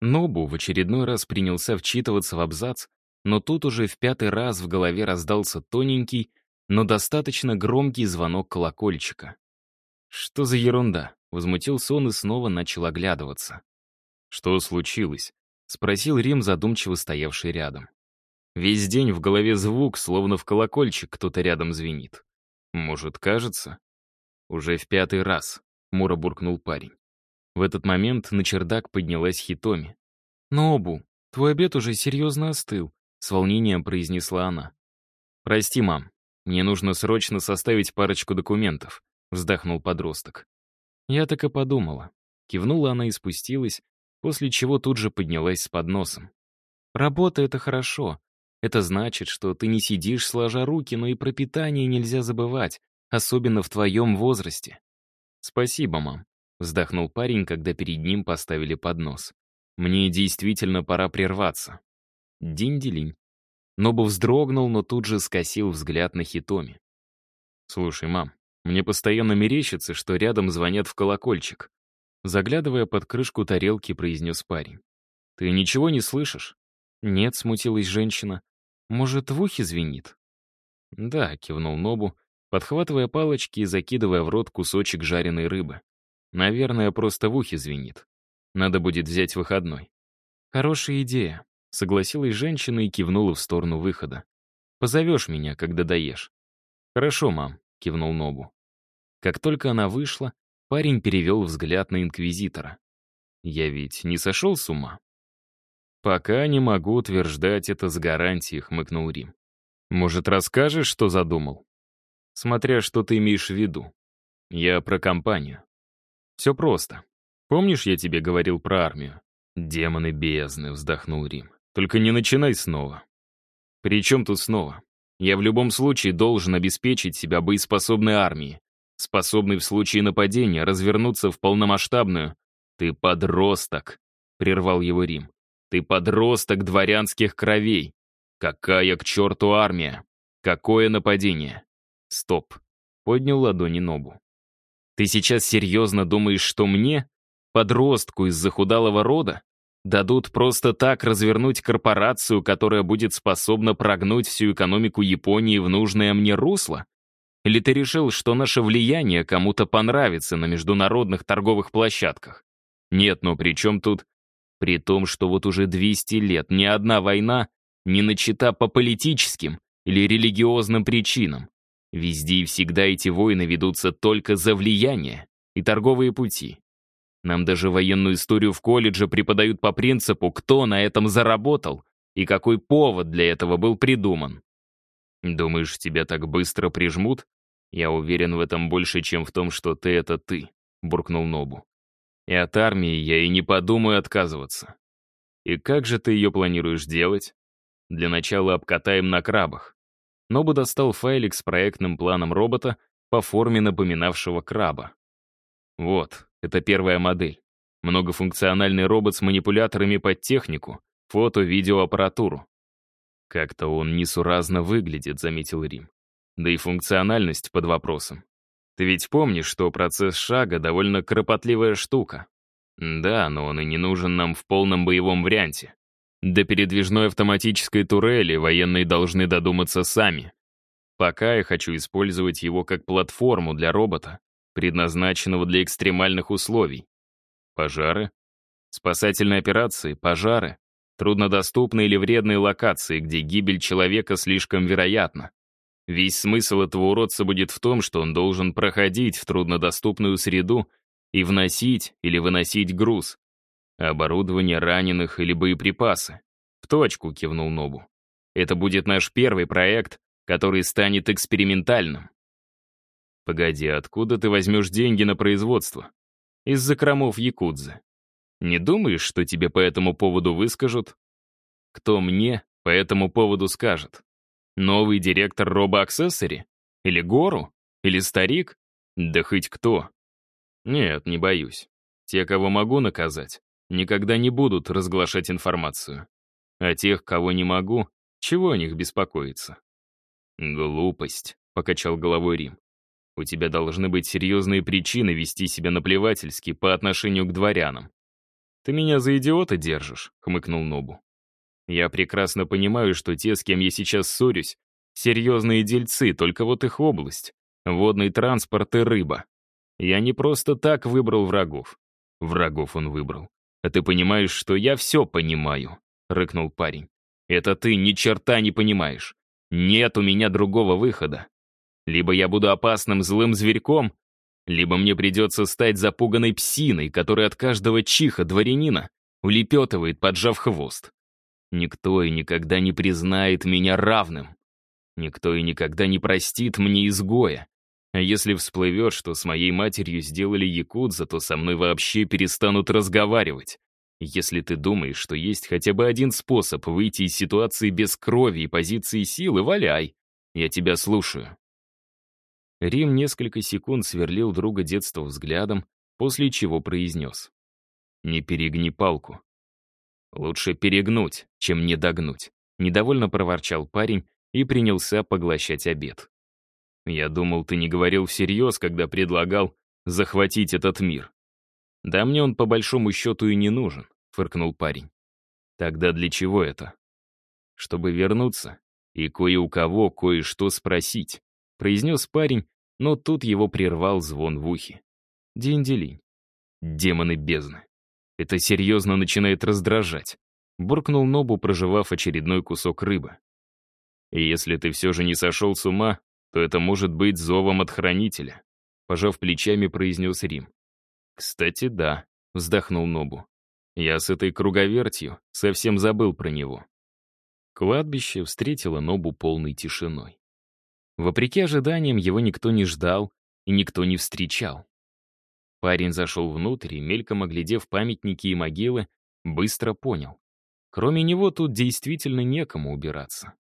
Нобу в очередной раз принялся вчитываться в абзац, но тут уже в пятый раз в голове раздался тоненький, но достаточно громкий звонок колокольчика. «Что за ерунда?» — возмутился он и снова начал оглядываться. «Что случилось?» — спросил Рим, задумчиво стоявший рядом. Весь день в голове звук, словно в колокольчик кто-то рядом звенит. «Может, кажется?» «Уже в пятый раз», — Мура буркнул парень. В этот момент на чердак поднялась Хитоми. «Нобу, твой обед уже серьезно остыл», — с волнением произнесла она. «Прости, мам, мне нужно срочно составить парочку документов», — вздохнул подросток. Я так и подумала. Кивнула она и спустилась, после чего тут же поднялась с подносом. «Работа — это хорошо. Это значит, что ты не сидишь сложа руки, но и про питание нельзя забывать, особенно в твоем возрасте». «Спасибо, мам», — вздохнул парень, когда перед ним поставили поднос. «Мне действительно пора прерваться». Динь-делинь. Нобу вздрогнул, но тут же скосил взгляд на Хитоми. «Слушай, мам, мне постоянно мерещится, что рядом звонят в колокольчик». Заглядывая под крышку тарелки, произнес парень. «Ты ничего не слышишь?» «Нет», — смутилась женщина. «Может, в ухе звенит?» «Да», — кивнул Нобу, подхватывая палочки и закидывая в рот кусочек жареной рыбы. «Наверное, просто в ухе звенит. Надо будет взять выходной». «Хорошая идея», — согласилась женщина и кивнула в сторону выхода. «Позовешь меня, когда доешь». «Хорошо, мам», — кивнул Нобу. Как только она вышла, парень перевел взгляд на инквизитора. «Я ведь не сошел с ума?» «Пока не могу утверждать это с гарантией», — хмыкнул Рим. «Может, расскажешь, что задумал?» «Смотря что ты имеешь в виду. Я про компанию. Все просто. Помнишь, я тебе говорил про армию?» «Демоны бездны», — вздохнул Рим. Только не начинай снова. При чем тут снова? Я в любом случае должен обеспечить себя боеспособной армией, способной в случае нападения развернуться в полномасштабную. Ты подросток, прервал его Рим. Ты подросток дворянских кровей. Какая к черту армия? Какое нападение? Стоп. Поднял ладони Нобу. Ты сейчас серьезно думаешь, что мне, подростку из захудалого рода, Дадут просто так развернуть корпорацию, которая будет способна прогнуть всю экономику Японии в нужное мне русло? Или ты решил, что наше влияние кому-то понравится на международных торговых площадках? Нет, но при чем тут? При том, что вот уже 200 лет ни одна война не начата по политическим или религиозным причинам. Везде и всегда эти войны ведутся только за влияние и торговые пути. Нам даже военную историю в колледже преподают по принципу, кто на этом заработал и какой повод для этого был придуман. Думаешь, тебя так быстро прижмут? Я уверен в этом больше, чем в том, что ты — это ты, — буркнул Нобу. И от армии я и не подумаю отказываться. И как же ты ее планируешь делать? Для начала обкатаем на крабах. Нобу достал файлик с проектным планом робота по форме напоминавшего краба. Вот, это первая модель. Многофункциональный робот с манипуляторами под технику, фото-видеоаппаратуру. Как-то он несуразно выглядит, заметил Рим. Да и функциональность под вопросом. Ты ведь помнишь, что процесс шага довольно кропотливая штука? Да, но он и не нужен нам в полном боевом варианте. До передвижной автоматической турели военные должны додуматься сами. Пока я хочу использовать его как платформу для робота, предназначенного для экстремальных условий. Пожары, спасательные операции, пожары, труднодоступные или вредные локации, где гибель человека слишком вероятна. Весь смысл этого уродца будет в том, что он должен проходить в труднодоступную среду и вносить или выносить груз, оборудование раненых или боеприпасы. В точку кивнул Нобу. Это будет наш первый проект, который станет экспериментальным. Погоди, откуда ты возьмешь деньги на производство? Из закромов Якудзы. Не думаешь, что тебе по этому поводу выскажут? Кто мне по этому поводу скажет? Новый директор робоаксессори? Или Гору? Или старик? Да хоть кто. Нет, не боюсь. Те, кого могу наказать, никогда не будут разглашать информацию. А тех, кого не могу, чего о них беспокоиться? Глупость, покачал головой Рим. У тебя должны быть серьезные причины вести себя наплевательски по отношению к дворянам. «Ты меня за идиота держишь», — хмыкнул Нобу. «Я прекрасно понимаю, что те, с кем я сейчас ссорюсь, серьезные дельцы, только вот их область — водный транспорт и рыба. Я не просто так выбрал врагов. Врагов он выбрал. А ты понимаешь, что я все понимаю», — рыкнул парень. «Это ты ни черта не понимаешь. Нет у меня другого выхода. Либо я буду опасным злым зверьком, либо мне придется стать запуганной псиной, которая от каждого чиха дворянина улепетывает, поджав хвост. Никто и никогда не признает меня равным. Никто и никогда не простит мне изгоя. А если всплывет, что с моей матерью сделали якудза, то со мной вообще перестанут разговаривать. Если ты думаешь, что есть хотя бы один способ выйти из ситуации без крови и позиции силы, валяй. Я тебя слушаю. Рим несколько секунд сверлил друга детства взглядом, после чего произнес. «Не перегни палку». «Лучше перегнуть, чем не догнуть», — недовольно проворчал парень и принялся поглощать обед. «Я думал, ты не говорил всерьез, когда предлагал захватить этот мир». «Да мне он по большому счету и не нужен», — фыркнул парень. «Тогда для чего это?» «Чтобы вернуться и кое у кого кое-что спросить» произнес парень, но тут его прервал звон в ухе. Динделинь. Демоны бездны. Это серьезно начинает раздражать. Буркнул Нобу, проживав очередной кусок рыбы. Если ты все же не сошел с ума, то это может быть зовом от хранителя. Пожав плечами, произнес Рим. Кстати, да, вздохнул Нобу. Я с этой круговертью совсем забыл про него. Кладбище встретило Нобу полной тишиной. Вопреки ожиданиям, его никто не ждал и никто не встречал. Парень зашел внутрь и, мельком оглядев памятники и могилы, быстро понял. Кроме него тут действительно некому убираться.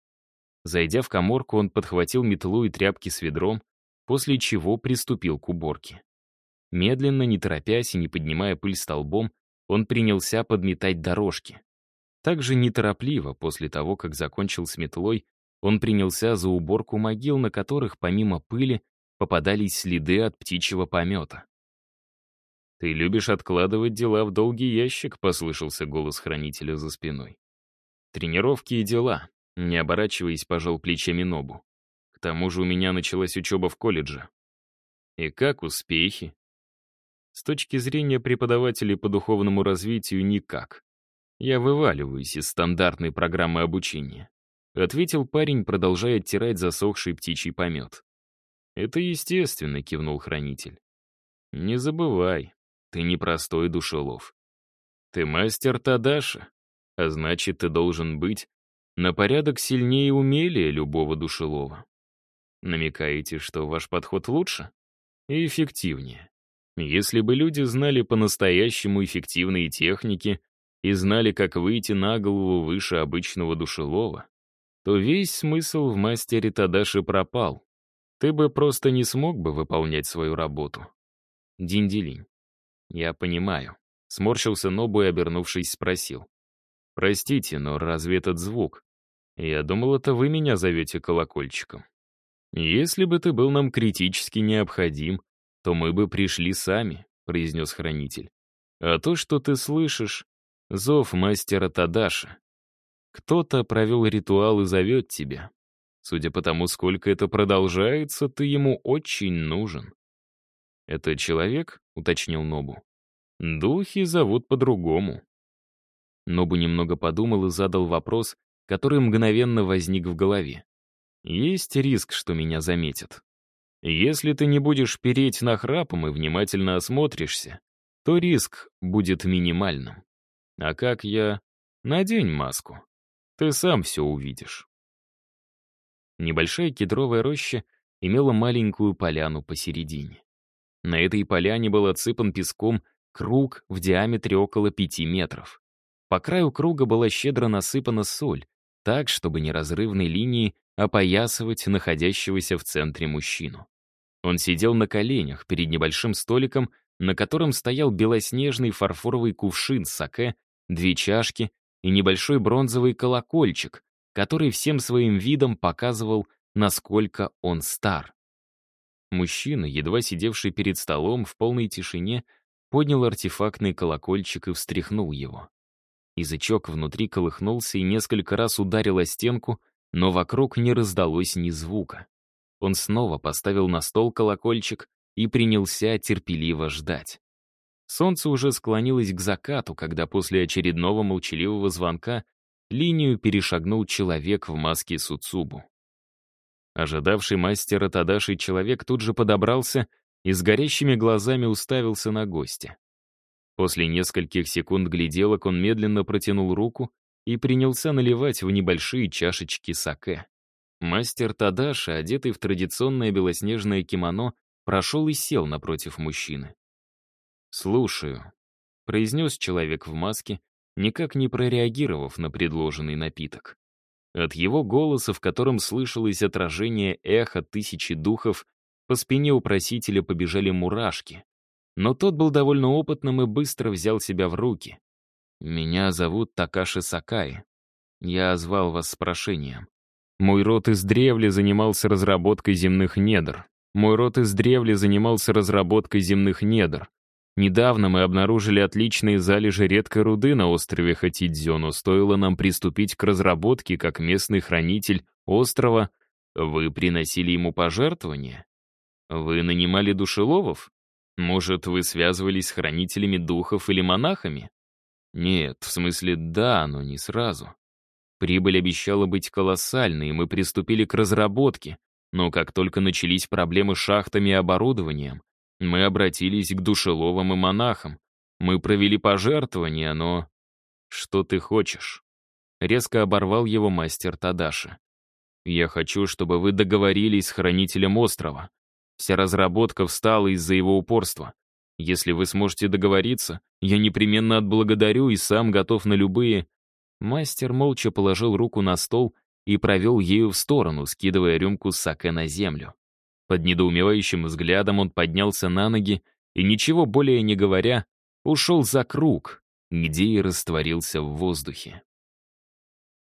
Зайдя в коморку, он подхватил метлу и тряпки с ведром, после чего приступил к уборке. Медленно, не торопясь и не поднимая пыль столбом, он принялся подметать дорожки. Также неторопливо, после того, как закончил с метлой, он принялся за уборку могил, на которых, помимо пыли, попадались следы от птичьего помета. «Ты любишь откладывать дела в долгий ящик», — послышался голос хранителя за спиной. «Тренировки и дела», — не оборачиваясь, пожал плечами Нобу. «К тому же у меня началась учеба в колледже». «И как успехи?» С точки зрения преподавателей по духовному развитию, никак. Я вываливаюсь из стандартной программы обучения. — ответил парень, продолжая оттирать засохший птичий помет. «Это естественно», — кивнул хранитель. «Не забывай, ты не простой душелов. Ты мастер Тадаши, а значит, ты должен быть на порядок сильнее и умелее любого душелова. Намекаете, что ваш подход лучше и эффективнее. Если бы люди знали по-настоящему эффективные техники и знали, как выйти на голову выше обычного душелова, то весь смысл в мастере Тадаши пропал. Ты бы просто не смог бы выполнять свою работу. Динделинь. Я понимаю. Сморщился Нобу и, обернувшись, спросил. Простите, но разве этот звук? Я думал, это вы меня зовете колокольчиком. Если бы ты был нам критически необходим, то мы бы пришли сами, произнес хранитель. А то, что ты слышишь, зов мастера Тадаши. Кто-то провел ритуал и зовет тебя. Судя по тому, сколько это продолжается, ты ему очень нужен. «Это человек?» — уточнил Нобу. «Духи зовут по-другому». Нобу немного подумал и задал вопрос, который мгновенно возник в голове. «Есть риск, что меня заметят. Если ты не будешь переть нахрапом и внимательно осмотришься, то риск будет минимальным. А как я... Надень маску. Ты сам все увидишь. Небольшая кедровая роща имела маленькую поляну посередине. На этой поляне был отсыпан песком круг в диаметре около пяти метров. По краю круга была щедро насыпана соль, так, чтобы неразрывной линией опоясывать находящегося в центре мужчину. Он сидел на коленях перед небольшим столиком, на котором стоял белоснежный фарфоровый кувшин с саке, две чашки и небольшой бронзовый колокольчик, который всем своим видом показывал, насколько он стар. Мужчина, едва сидевший перед столом в полной тишине, поднял артефактный колокольчик и встряхнул его. Язычок внутри колыхнулся и несколько раз ударил о стенку, но вокруг не раздалось ни звука. Он снова поставил на стол колокольчик и принялся терпеливо ждать. Солнце уже склонилось к закату, когда после очередного молчаливого звонка линию перешагнул человек в маске Суцубу. Ожидавший мастера Тадаши человек тут же подобрался и с горящими глазами уставился на гостя. После нескольких секунд гляделок он медленно протянул руку и принялся наливать в небольшие чашечки саке. Мастер Тадаши, одетый в традиционное белоснежное кимоно, прошел и сел напротив мужчины. «Слушаю», — произнес человек в маске, никак не прореагировав на предложенный напиток. От его голоса, в котором слышалось отражение эха тысячи духов, по спине у просителя побежали мурашки. Но тот был довольно опытным и быстро взял себя в руки. «Меня зовут Такаши Сакай. Я звал вас с прошением. Мой род издревле занимался разработкой земных недр. Мой род издревле занимался разработкой земных недр. Недавно мы обнаружили отличные залежи редкой руды на острове Хатидзё, но стоило нам приступить к разработке как местный хранитель острова. Вы приносили ему пожертвования? Вы нанимали душеловов? Может, вы связывались с хранителями духов или монахами? Нет, в смысле да, но не сразу. Прибыль обещала быть колоссальной, и мы приступили к разработке, но как только начались проблемы с шахтами и оборудованием, мы обратились к душеловам и монахам. Мы провели пожертвования, но... Что ты хочешь? Резко оборвал его мастер Тадаши. Я хочу, чтобы вы договорились с хранителем острова. Вся разработка встала из-за его упорства. Если вы сможете договориться, я непременно отблагодарю и сам готов на любые... Мастер молча положил руку на стол и провел ею в сторону, скидывая рюмку саке на землю. Под недоумевающим взглядом он поднялся на ноги и, ничего более не говоря, ушел за круг, где и растворился в воздухе.